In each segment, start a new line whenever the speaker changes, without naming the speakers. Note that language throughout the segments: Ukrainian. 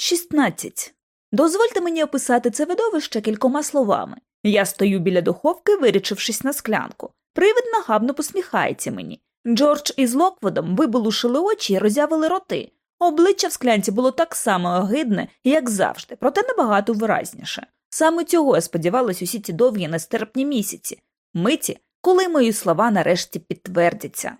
16. Дозвольте мені описати це видовище кількома словами. Я стою біля духовки, вирічившись на склянку. Привид нахабно посміхається мені. Джордж із Локводом виболушили очі і роззявили роти. Обличчя в склянці було так само огидне, як завжди, проте набагато виразніше. Саме цього я сподівалась усі ці довгі нестерпні місяці, миті, коли мої слова нарешті підтвердяться.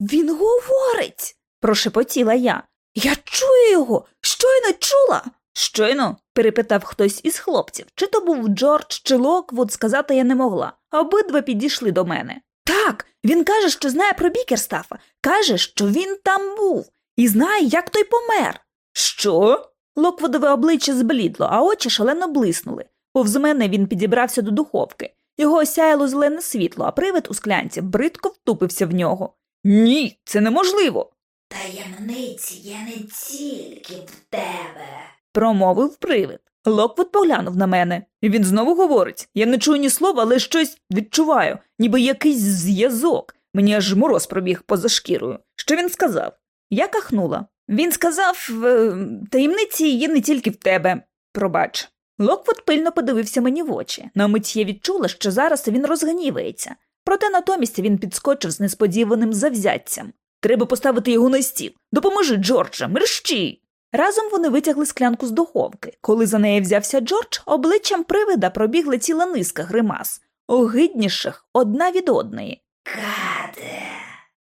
Він говорить, прошепотіла я. Я чую його, щойно чула. Щойно? перепитав хтось із хлопців. Чи то був Джордж, чи Локвуд, сказати я не могла. Обидва підійшли до мене. Так, він каже, що знає про Бікерстафа, каже, що він там був, і знає, як той помер. Що? Локвудове обличчя зблідло, а очі шалено блиснули. Повз мене він підібрався до духовки. Його осяяло зелене світло, а привид у склянці бридко втупився в нього. Ні, це неможливо.
Таємниці є не тільки в тебе.
промовив привид. Локвуд поглянув на мене. Він знову говорить Я не чую ні слова, але щось відчуваю, ніби якийсь зв'язок. Мені аж мороз пробіг поза шкірою. Що він сказав? Я кахикнула. Він сказав «Е, таємниці є не тільки в тебе. Пробач. Локвуд пильно подивився мені в очі. На мить я відчула, що зараз він розгнівається. Проте натомість він підскочив з несподіваним завзяттям. Треба поставити його на стіл. Допоможи, Джордже, мерщій. Разом вони витягли склянку з духовки. Коли за неї взявся Джордж, обличчям привида пробігла ціла низка гримас, огидніших одна від одної.
Кат,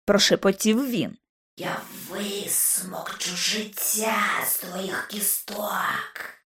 Прошепотів він.
я висмокчу життя з твоїх кісток.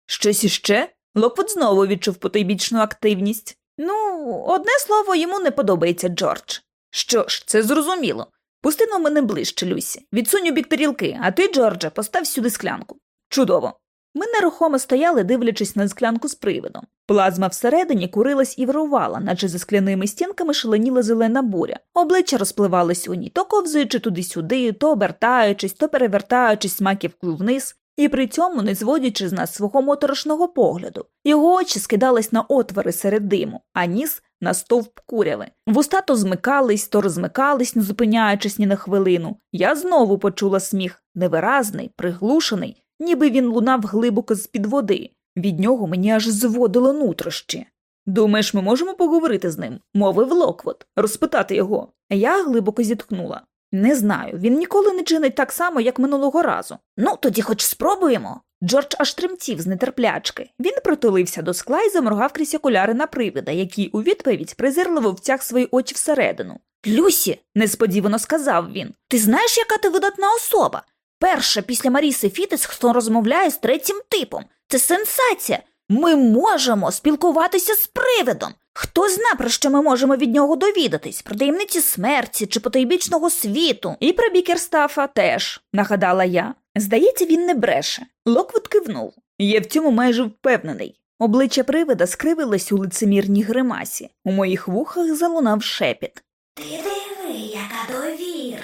Щось іще? Локвуд знову відчув потойбічну активність. Ну, одне слово йому не подобається Джордж. Що ж, це зрозуміло. Пусти на мене ближче, Люсі. Відсунь бік тарілки, а ти, Джордже, постав сюди склянку. Чудово. Ми нерухомо стояли, дивлячись на склянку з привидом. Плазма всередині курилась і вирувала, наче за скляними стінками шаленіла зелена буря. Обличчя розпливались у ній, то ковзуючи туди-сюди, то обертаючись, то перевертаючись маківкою вниз, і при цьому не зводячи з нас свого моторошного погляду. Його очі скидались на отвори серед диму, а ніс на стовп куряви. Вуста то змикались, то розмикались, не зупиняючись ні на хвилину. Я знову почула сміх, невиразний, приглушений, ніби він лунав глибоко з-під води. Від нього мені аж зводило нутрощі. Думаєш, ми можемо поговорити з ним? мовив Локвот, розпитати його. Я глибоко зітхнула. Не знаю, він ніколи не чинить так само, як минулого разу. Ну, тоді хоч спробуємо. Джордж аж тремтів з нетерплячки. Він притулився до скла і заморгав крізь окуляри на привида, який у відповідь презирливо втяг свої очі всередину. Люсі, несподівано сказав він, ти знаєш, яка ти видатна особа? Перша після Маріси Фітес, хто розмовляє з третім типом. Це сенсація. Ми можемо спілкуватися з привидом. Хто зна, про що ми можемо від нього довідатись, про таємниці смерті чи потойбічного світу, і про Бікерстафа теж, нагадала я. Здається, він не бреше. Локвуд кивнув. Я в цьому майже впевнений. Обличчя привида скривилось у лицемірній гримасі. У моїх вухах залунав шепіт.
Ти диви, яка довіра.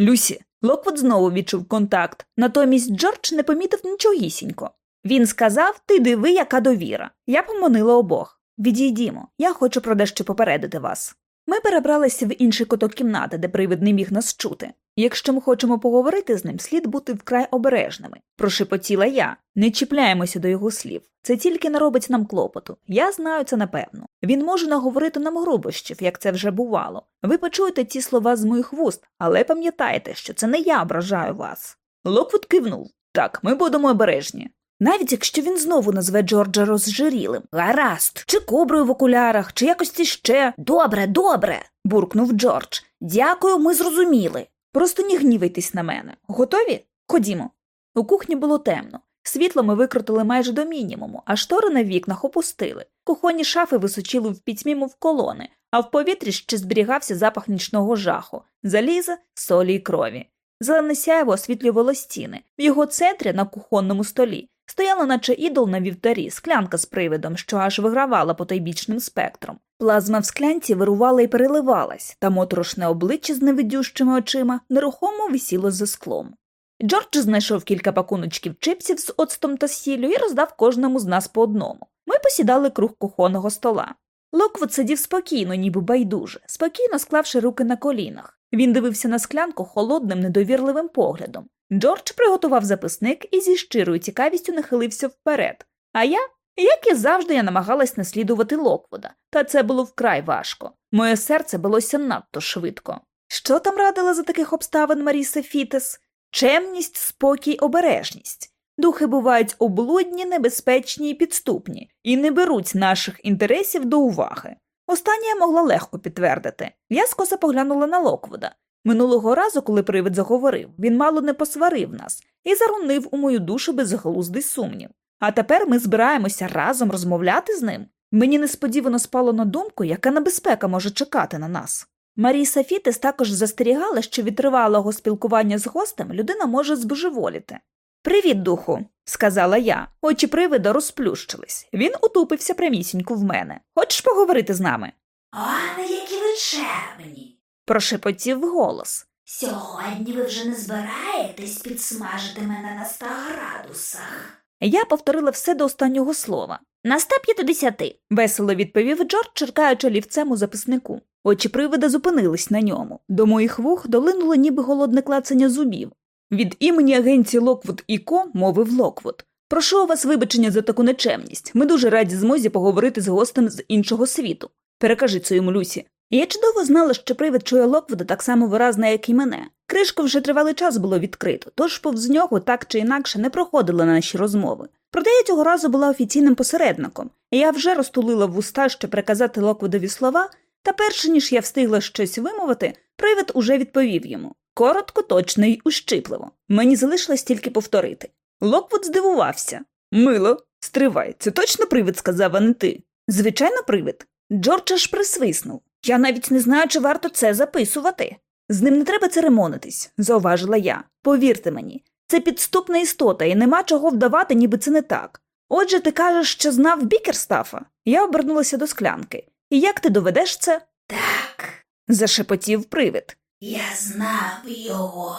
Люсі, Локвуд знову відчув контакт, натомість Джордж не помітив нічогісінько. Він сказав Ти диви, яка довіра. Я поманила обох. Відійдімо, я хочу про дещо попередити вас. Ми перебралися в інший куток кімнати, де привид не міг нас чути. Якщо ми хочемо поговорити з ним, слід бути вкрай обережними. Прошепотіла я. Не чіпляємося до його слів. Це тільки наробить нам клопоту. Я знаю це напевно. Він може наговорити нам грубощів, як це вже бувало. Ви почуєте ці слова з моїх вуст, але пам'ятайте, що це не я ображаю вас. Локвуд кивнув. Так, ми будемо обережні. Навіть якщо він знову назве Джорджа розжирілим, гаразд, чи коброю в окулярах, чи якось іще. Добре, добре. буркнув Джордж. Дякую, ми зрозуміли. Просто не гнівайтесь на мене. Готові? Ходімо. У кухні було темно. Світло ми викрутили майже до мінімуму, а штори на вікнах опустили. Кухонні шафи височили в пітьмі, мов колони, а в повітрі ще зберігався запах нічного жаху, заліза, солі й крові. Зелене сяйво освітлювало стіни. В його центрі на кухонному столі стояла, наче ідол на вівтарі, склянка з привидом, що аж вигравала потойбічним спектром. Плазма в склянці вирувала і переливалась, та моторошне обличчя з невидющими очима нерухомо висіло за склом. Джордж знайшов кілька пакуночків чипсів з оцтом та сіллю і роздав кожному з нас по одному. Ми посідали круг кухонного стола. Локвуд сидів спокійно, ніби байдуже, спокійно склавши руки на колінах. Він дивився на склянку холодним, недовірливим поглядом. Джордж приготував записник і зі щирою цікавістю нахилився вперед. А я, як і завжди, я намагалась наслідувати Локвуда, та це було вкрай важко. Моє серце билося надто швидко. Що там радила за таких обставин Маріса Фітес? Чемність, спокій, обережність. Духи бувають облудні, небезпечні і підступні, і не беруть наших інтересів до уваги. Останнє я могла легко підтвердити. Я скоса поглянула на Локвуда. Минулого разу, коли привид заговорив, він мало не посварив нас і зарунив у мою душу безглуздий сумнів. А тепер ми збираємося разом розмовляти з ним. Мені несподівано спало на думку, яка небезпека може чекати на нас. Маріса Фітес також застерігала, що від тривалого спілкування з гостем людина може збожеволіти. Привіт, духу, сказала я. Очі привида розплющились. Він утупився прямісінько в мене. Хочеш поговорити з нами?
О, які ви чемні.
Прошепотів голос.
Сьогодні ви вже не збираєтесь підсмажити мене на 100 градусах.
Я повторила все до останнього слова. На 150, весело відповів Джордж, черкаючи олівцем у записнику. Очі привида зупинились на ньому. До моїх вух долинуло ніби голодне клацання зубів. Від імені агенції Локвуд і Ко мовив Локвуд. Прошу у вас вибачення за таку нечемність. Ми дуже раді змозі поговорити з гостем з іншого світу. Перекажи це йому Люсі. Я чудово знала, що привид чує Локвуда так само виразно, як і мене. Кришку вже тривалий час було відкрито, тож повз нього так чи інакше не проходили наші розмови. Проте я цього разу була офіційним посередником, я вже розтулила вуста, щоб переказати Локвудові слова, та перше ніж я встигла щось вимовити, привид уже відповів йому. Коротко, точно й ущипливо. Мені залишилось тільки повторити. Локвуд здивувався. Люсі, стривай, це точно привид сказав, а не ти. Звичайно, привид. Джордж аж присвиснув. Я навіть не знаю, чи варто це записувати. З ним не треба церемонитись, зауважила я. Повірте мені, це підступна істота, і нема чого вдавати, ніби це не так. Отже, ти кажеш, що знав Бікерстафа? Я обернулася до склянки. І як ти доведеш це?
Так,
зашепотів привид.
я знав його.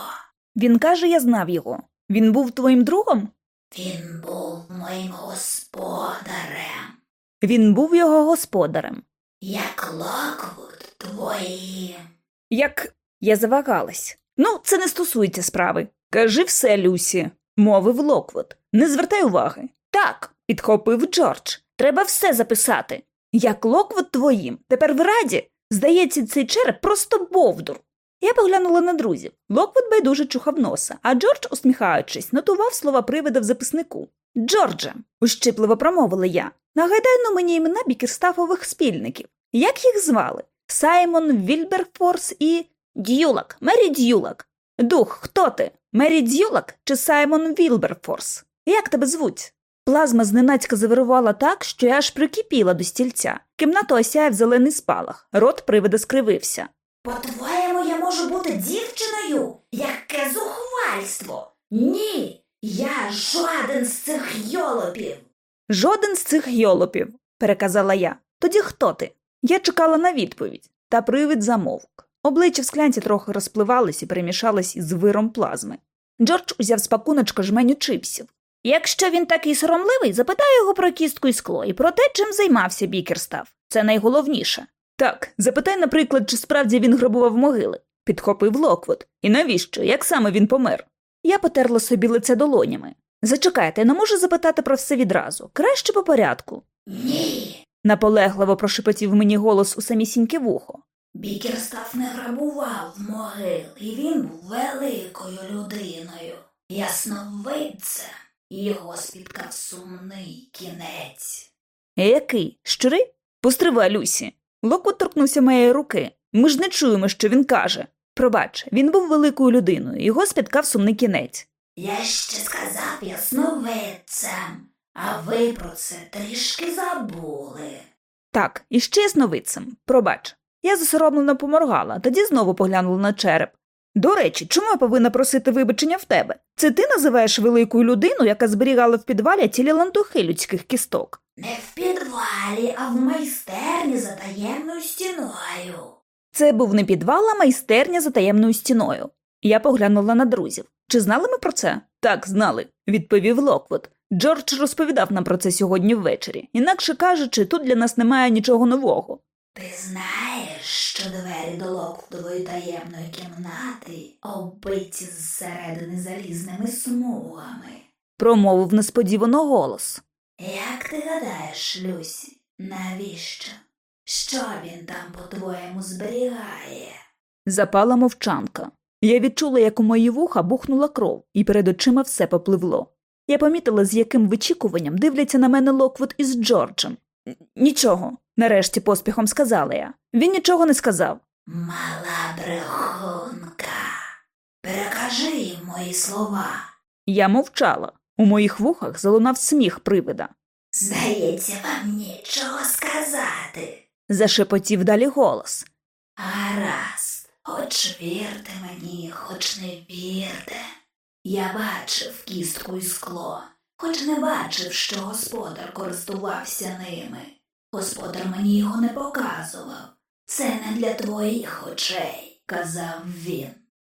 Він каже, я знав його. Він був твоїм другом?
Він був моїм господарем,
Він був його господарем.
Як Локвуд твої.
Як я завагалась. Ну, це не стосується справи. Кажи все, Люсі, мовив Локвуд. Не звертай уваги. Так, підхопив Джордж. Треба все записати. Як Локвуд твоїм. Тепер ви раді. Здається, цей череп просто бовдур. Я поглянула на друзів. Локвуд байдуже чухав носа, а Джордж, усміхаючись, нотував слова привида в записнику. Джордже, ущипливо промовила я. Нагадай ну мені імена бікерстафових спільників. Як їх звали? Саймон Вільберфорс і Д'юлак, Мері Д'юлак. Дух, хто ти? Мері Д'юлак чи Саймон Вілберфорс? Як тебе звуть? Плазма зненацька завирувала так, що я аж прикипіла до стільця. Кімнату осяяв зелений спалах, рот привида скривився.
По-твоєму, я можу бути дівчиною? Яке зухвальство? Ні, я жоден з цих йолопів.
Жоден з цих йолопів, переказала я. Тоді хто ти? Я чекала на відповідь, та привид замовк. Обличчя в склянці трохи розпливались і перемішались із виром плазми. Джордж узяв з пакуночка жменю чипсів. Якщо він такий соромливий, запитай його про кістку і скло і про те, чим займався Бікерстав. Це найголовніше. Так, запитай, наприклад, чи справді він грабував могили, підхопив Локвуд. І навіщо? Як саме він помер? Я потерла собі лице долонями. Зачекайте, я не можу запитати про все відразу. Краще по порядку.
Ні,
Наполегливо прошепотів мені голос у самісіньке вухо.
Бікерстаф не грабував могил, і він був великою людиною. Ясновидцем. Його спіткав сумний кінець.
Який? Щирий? Постривай, Люсі. Локвуд торкнувся моєї руки. Ми ж не чуємо, що він каже. Пробач, він був великою людиною, його спіткав сумний кінець.
Я ще сказав ясновидцем, а ви про це трішки забули.
Так, і ще ясновидцем. Пробач. Я засоромлено поморгала, тоді знову поглянула на череп. До речі, чому я повинна просити вибачення в тебе? Це ти називаєш великою людину, яка зберігала в підвалі цілі лантухи людських кісток.
Не в підвалі, а в майстерні за таємною стіною.
Це був не підвал, а майстерня за таємною стіною. Я поглянула на друзів. Чи знали ми про це? Так, знали, відповів Локвуд. Джордж розповідав нам про це сьогодні ввечері. Інакше кажучи, тут для нас немає нічого нового.
Ти знаєш, що двері до Локвудової таємної кімнати оббиті зсередини залізними смугами.
Промовив несподівано голос.
Як ти гадаєш, Люсі, навіщо? Що він там, по-твоєму, зберігає?
Запала мовчанка. Я відчула, як у мої вуха бухнула кров, і перед очима все попливло. Я помітила, з яким вичікуванням дивляться на мене Локвуд із Джорджем. Нічого, нарешті поспіхом сказала я. Він нічого не сказав.
Мала брехунка. Перекажи їм мої слова.
Я мовчала. У моїх вухах залунав сміх привида.
Здається, вам нічого сказати.
Зашепотів далі голос.
Гаразд, хоч вірте мені, хоч не вірте. Я бачив кістку і скло, хоч не бачив, що господар користувався ними. Господар мені його не показував. Це не для твоїх очей, казав він.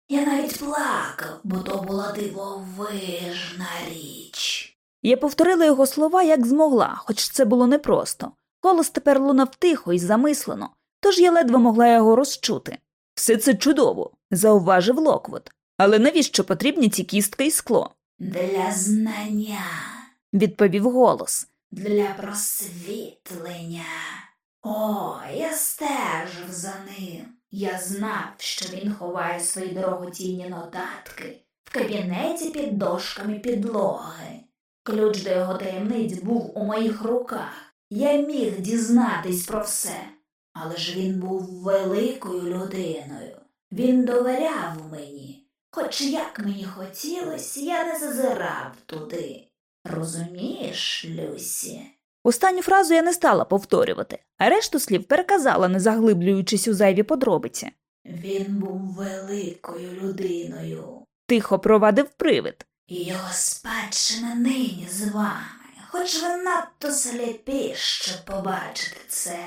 Я навіть плакав, бо то була дивовижна річ.
Я повторила його слова, як змогла, хоч це було непросто. Голос тепер лунав тихо і замислено, тож я ледве могла його розчути. Все це чудово, зауважив Локвуд. Але навіщо потрібні ці кістки і скло?
Для знання.
відповів голос.
для просвітлення. О, я стежив за ним. Я знав, що він ховає свої дорогоцінні нотатки в кабінеті під дошками підлоги. Ключ до його таємниць був у моїх руках. Я міг дізнатись про все. Але ж він був великою людиною. Він довіряв мені. Хоч як мені хотілося, я не зазирав туди. Розумієш, Люсі?
Останню фразу я не стала повторювати, а решту слів переказала, не заглиблюючись у зайві подробиці.
Він був великою людиною,
Тихо провадив привид.
його спадщина нині з вами, хоч ви надто сліпі, щоб побачити це.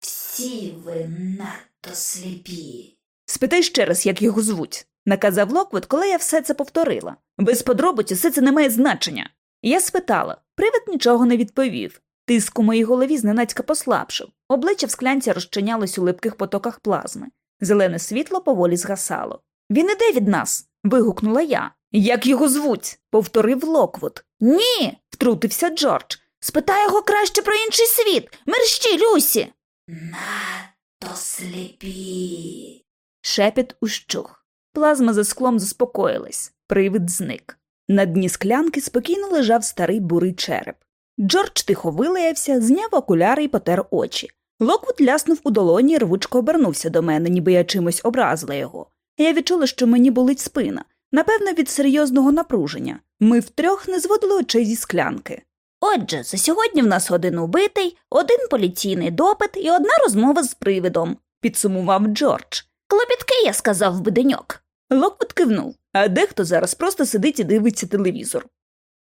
Всі ви надто сліпі.
Спитай ще раз, як його звуть, наказав Локвуд, коли я все це повторила. Без подробиць усе це не має значення. Я спитала, привид нічого не відповів. Тиск у моїй голові зненацька послабшав, обличчя в склянці розчинялось у липких потоках плазми. Зелене світло поволі згасало. Він іде від нас. вигукнула я. Як його звуть? повторив Локвуд. Ні. втрутився Джордж. Спитай його краще про інший світ. Мерщій, Люсі.
Надто сліпі.
Шепіт ущух. Плазма за склом заспокоїлась, привид зник. На дні склянки спокійно лежав старий бурий череп. Джордж тихо вилаявся, зняв окуляри і потер очі. Локвуд ляснув у долоні і рвучко обернувся до мене, ніби я чимось образила його. Я відчула, що мені болить спина, напевно, від серйозного напруження. Ми втрьох не зводили очей зі склянки. Отже, за сьогодні в нас один убитий, один поліційний допит і одна розмова з привидом, підсумував Джордж. Клопіткий, я сказав би, деньок. Локвуд кивнув, а дехто зараз просто сидить і дивиться телевізор.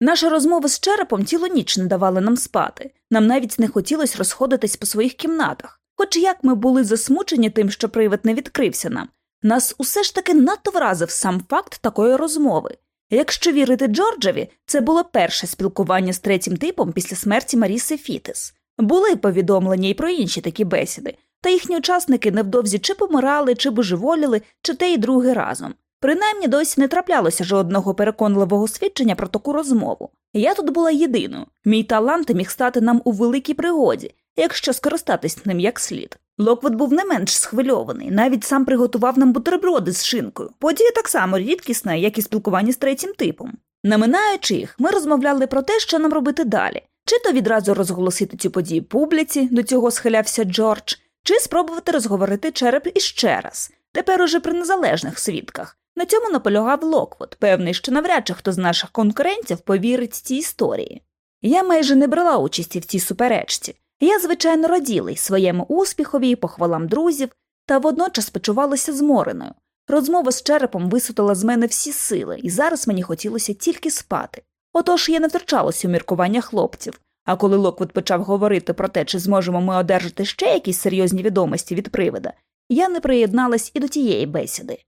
Наша розмова з черепом цілу ніч не давала нам спати. Нам навіть не хотілося розходитись по своїх кімнатах. Хоч як ми були засмучені тим, що привид не відкрився нам, нас усе ж таки надто вразив сам факт такої розмови. Якщо вірити Джорджеві, це було перше спілкування з третім типом після смерті Маріси Фітес. Були повідомлення і про інші такі бесіди, та їхні учасники невдовзі чи помирали, чи божеволіли, чи те і друге разом. Принаймні досі не траплялося жодного переконливого свідчення про таку розмову. Я тут була єдиною. Мій талант міг стати нам у великій пригоді, якщо скористатись ним як слід. Локвуд був не менш схвильований, навіть сам приготував нам бутерброди з шинкою. Подія так само рідкісна, як і спілкування з третім типом. Наминаючи їх, ми розмовляли про те, що нам робити далі, чи то відразу розголосити цю подію публіці, до цього схилявся Джордж, чи спробувати розговорити череп іще раз, тепер уже при незалежних свідках. На цьому наполягав Локвуд, певний, що навряд чи хто з наших конкурентів повірить цій історії. Я майже не брала участі в цій суперечці. Я, звичайно, раділа своєму успіхові і похвалам друзів, та водночас почувалася змореною. Розмова з черепом висотала з мене всі сили, і зараз мені хотілося тільки спати. Отож я не втручалася у міркування хлопців. А коли Локвуд почав говорити про те, чи зможемо ми одержати ще якісь серйозні відомості від привида, я не приєдналась і до тієї бесіди.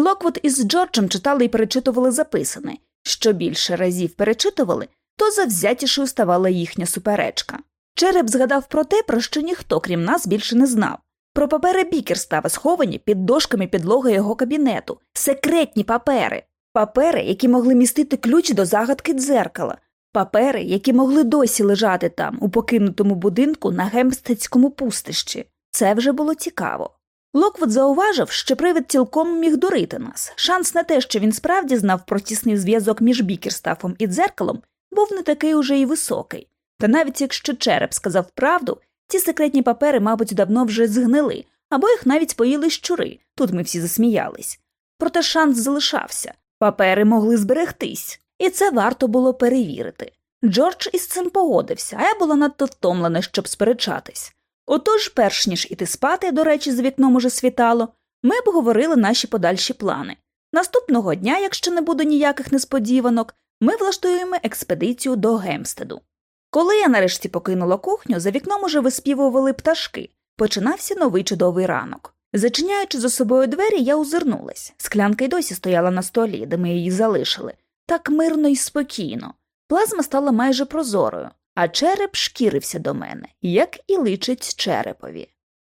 Локвуд із Джорджем читали і перечитували записане. Що більше разів перечитували, то завзятішою ставала їхня суперечка. Череп згадав про те, про що ніхто, крім нас, більше не знав. Про папери Бікерстафа, сховані під дошками підлоги його кабінету, секретні папери, папери, які могли містити ключ до загадки дзеркала, папери, які могли досі лежати там, у покинутому будинку на гемпстедському пустищі. Це вже було цікаво. Локвуд зауважив, що привид цілком міг дурити нас. Шанс на те, що він справді знав про тісний зв'язок між Бікерстафом і дзеркалом, був не такий уже й високий. Та навіть якщо череп сказав правду, ці секретні папери, мабуть, давно вже згнили, або їх навіть поїли щури, тут ми всі засміялись. Проте шанс залишався папери могли зберегтись, і це варто було перевірити. Джордж із цим погодився, а я була надто втомлена, щоб сперечатись. Отож, перш ніж іти спати, до речі, за вікном уже світало, ми обговорили наші подальші плани. Наступного дня, якщо не буде ніяких несподіванок, ми влаштуємо експедицію до Гемстеду. Коли я нарешті покинула кухню, за вікном уже виспівували пташки, починався новий чудовий ранок. Зачиняючи за собою двері, я озирнулась. Склянка й досі стояла на столі, де ми її залишили, так мирно і спокійно. Плазма стала майже прозорою, а череп шкірився до мене, як і личить черепові.